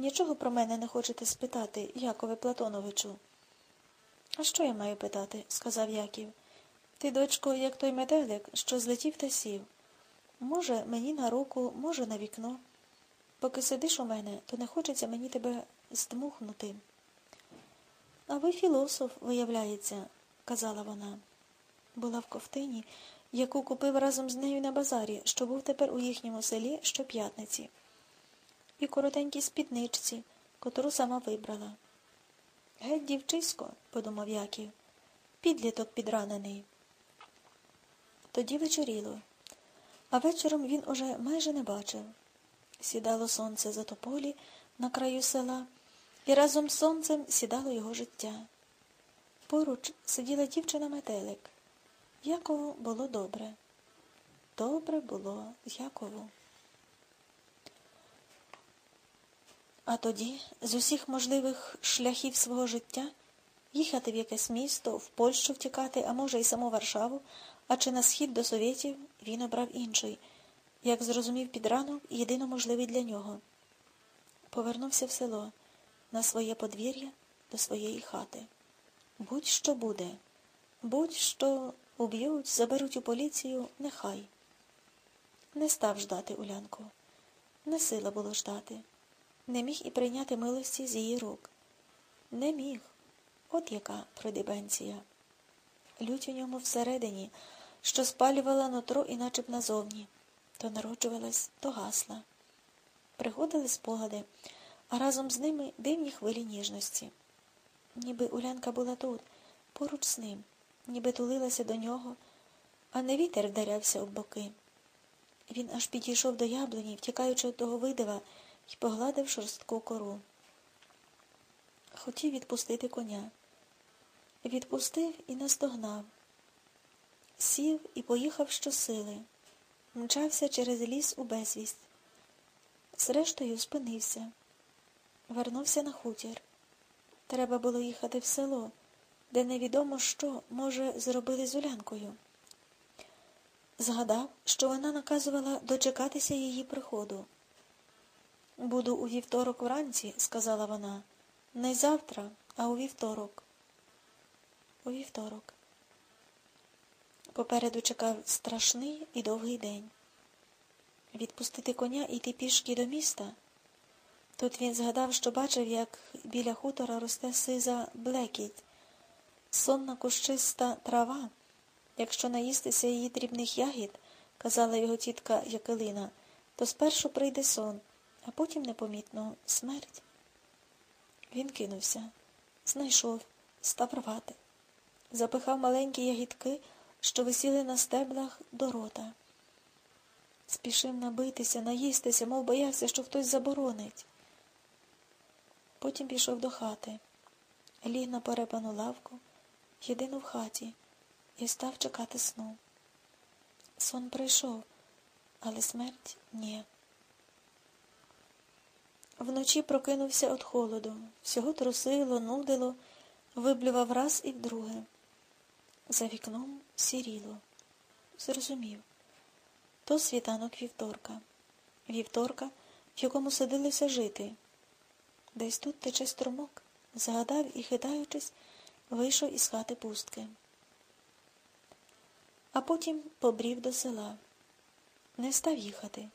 Нічого про мене не хочете спитати, Якове Платоновичу. А що я маю питати? сказав Яків. Ти, дочко, як той метелик, що злетів та сів. Може, мені на руку, може, на вікно. Поки сидиш у мене, то не хочеться мені тебе здмухнути. А ви філософ, виявляється, казала вона. Була в ковтині, яку купив разом з нею на базарі, що був тепер у їхньому селі щоп'ятниці, і коротенькій спідничці, котру сама вибрала. Геть, дівчисько, подумав Яків, підліток підранений. Тоді вечоріло, а вечором він уже майже не бачив. Сідало сонце за тополі на краю села, і разом з сонцем сідало його життя. Поруч сиділа дівчина метелик. Якову було добре. Добре було Якову. А тоді з усіх можливих шляхів свого життя їхати в якесь місто, в Польщу втікати, а може, й саму Варшаву, а чи на схід до совєтів він обрав інший, як зрозумів під ранок, єдино можливий для нього. Повернувся в село, на своє подвір'я, до своєї хати. Будь-що буде, будь-що уб'ють, заберуть у поліцію, нехай. Не став ждати Улянку. Не сила було ждати. Не міг і прийняти милості з її рук. Не міг. От яка придибенція. Лють у ньому всередині, що спалювала нутро і начеб назовні, то народжувалась, то гасла. Приходили спогади, а разом з ними дивні хвилі ніжності. Ніби Улянка була тут, поруч з ним, ніби тулилася до нього, а не вітер вдарявся об боки. Він аж підійшов до яблуні, втікаючи від того видива, і погладив шорстку кору. Хотів відпустити коня. Відпустив і настогнав. Сів і поїхав щосили, мчався через ліс у безвість. Зрештою, спинився, вернувся на хутір. Треба було їхати в село, де невідомо що, може, зробили з Улянкою. Згадав, що вона наказувала дочекатися її приходу. Буду у вівторок вранці, сказала вона, не завтра, а у вівторок. У вівторок. Попереду чекав страшний і довгий день. Відпустити коня і йти пішки до міста. Тут він згадав, що бачив, як біля хутора росте сиза блекіть, сонна кущиста трава. Якщо наїстися її дрібних ягід, казала його тітка Якелина, то спершу прийде сон, а потім непомітно смерть. Він кинувся, знайшов, став рвати, запихав маленькі ягідки, що висіли на стеблах до рота. Спішив набитися, наїстися, мов боявся, що хтось заборонить. Потім пішов до хати, ліг на перепану лавку, єдину в хаті, і став чекати сну. Сон прийшов, але смерть ні. Вночі прокинувся від холоду, всього трусило, нудило, виблював раз і вдруге. За вікном сіріло. Зрозумів. То світанок вівторка, вівторка, в якому садилися жити. Десь тут тече струмок, згадав і, хитаючись, вийшов із хати пустки. А потім побрів до села. Не став їхати,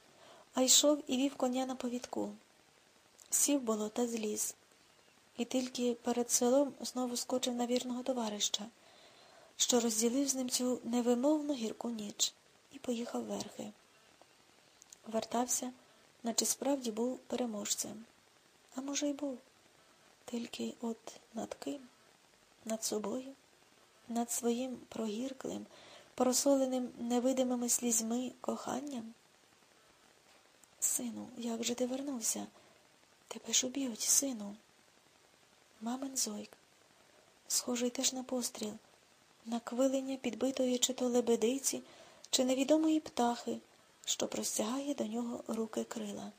а йшов і вів коня на повідку. Сів було та зліз, і тільки перед селом знову скочив на вірного товариша, що розділив з ним цю невимовну гірку ніч, і поїхав верхи. Вертався, наче справді був переможцем. А може, й був. Тільки от над ким? Над собою, над своїм прогірклим, просоленим невидимими слізьми коханням? Сину, як же ти вернувся? Тебе ж уб'ють, сину. Мамин зойк, схожий теж на постріл, на квилення підбитої чи то лебедиці, чи невідомої птахи, що простягає до нього руки крила.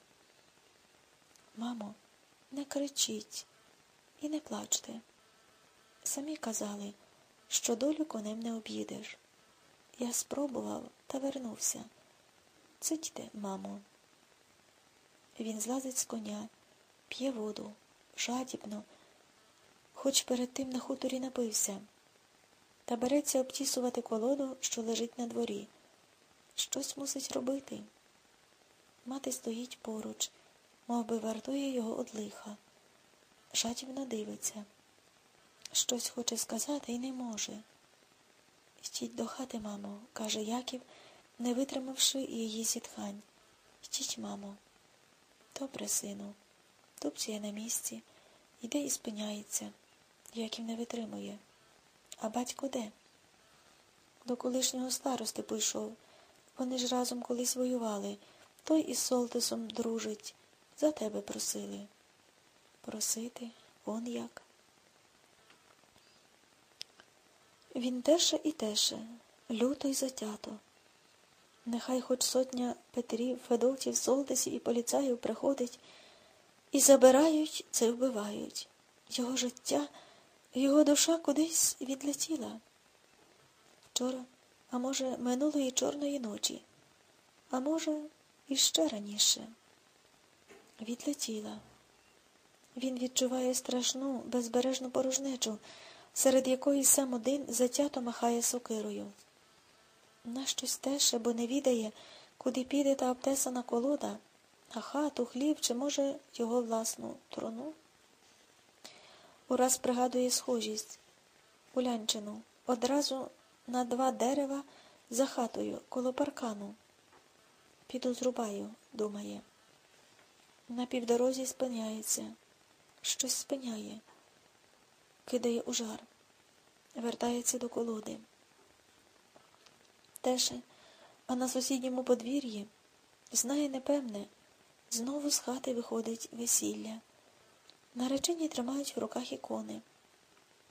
Мамо, не кричіть і не плачте. Самі казали, що долю конем не об'їдеш. Я спробував та вернувся. Цитьте, мамо. Він злазить з коня П'є воду, жадібно, хоч перед тим на хуторі напився, та береться обтісувати колоду, що лежить на дворі. Щось мусить робити. Мати стоїть поруч, мов би вартує його од лиха. Жадібно дивиться. Щось хоче сказати і не може. Йдіть до хати, мамо, каже Яків, не витримавши її зітхань. Йдіть, мамо. Добре, сину. Тупцює на місці, йде і спиняється. Яків не витримує. А батько де? До колишнього старости пішов. Вони ж разом колись воювали. Той із Солтисом дружить. За тебе просили. Просити, он як. Він теше і теше, люто й затято. Нехай хоч сотня Петрів, Федотів, Солтисів і поліцаїв приходить і забирають, це вбивають. Його життя, його душа кудись відлетіла. Вчора, а може, минулої чорної ночі, а може, іще раніше. Відлетіла. Він відчуває страшну, безбережну порожнечу, серед якої сам один затято махає сокирою. Нащось теше, бо не відає, куди піде та обтесана колода, а хату, хліб чи, може, його власну трону. Ураз пригадує схожість Улянчину, одразу на два дерева за хатою, коло паркану. Піду зрубаю, думає. На півдорозі спиняється, щось спиняє, кидає у жар, вертається до колоди. Теше, а на сусідньому подвір'ї знає непевне, знову з хати виходить весілля. Наречені тримають в руках ікони.